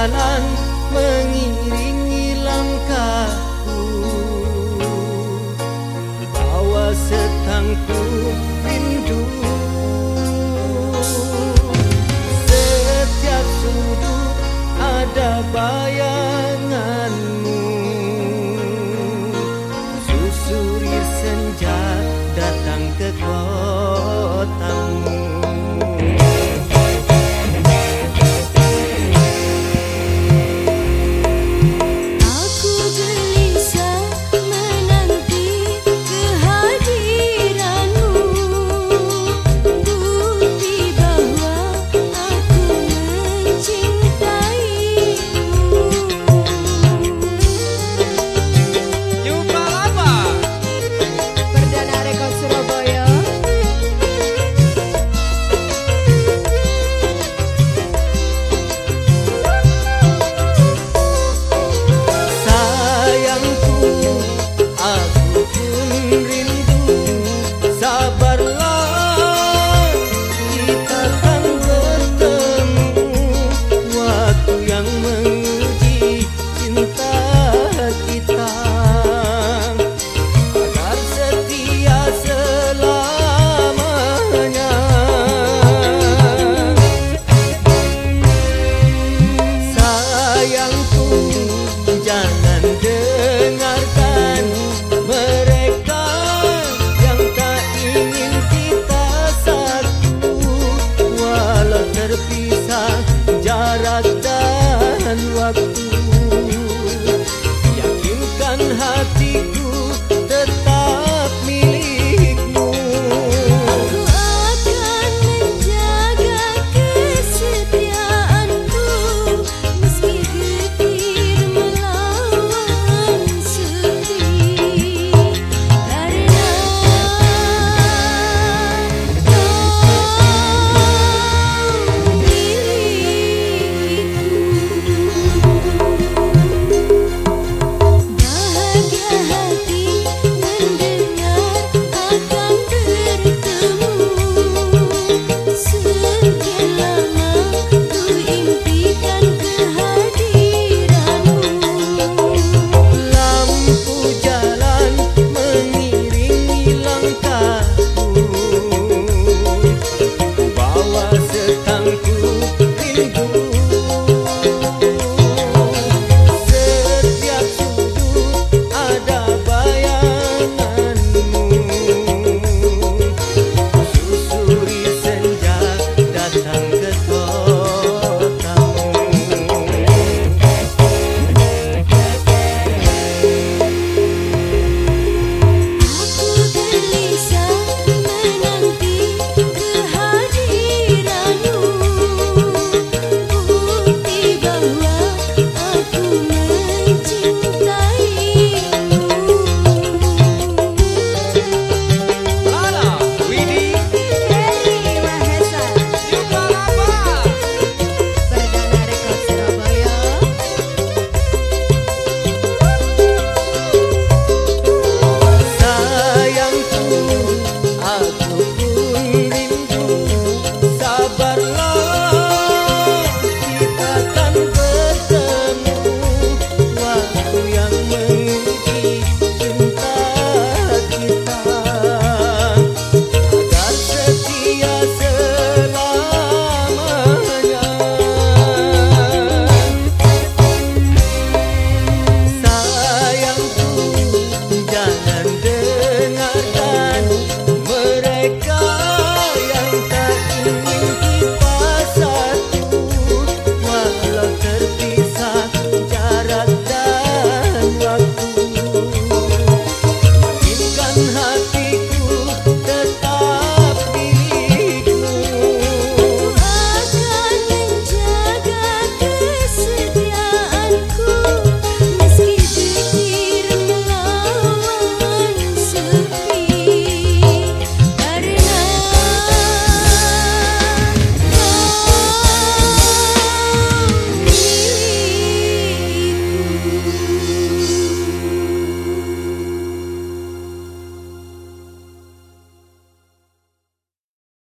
Jalan mengiringi langkahku. Bawa setangku rindu. Setiap sudut ada bayanganmu. Susuri senja datang ke kotamu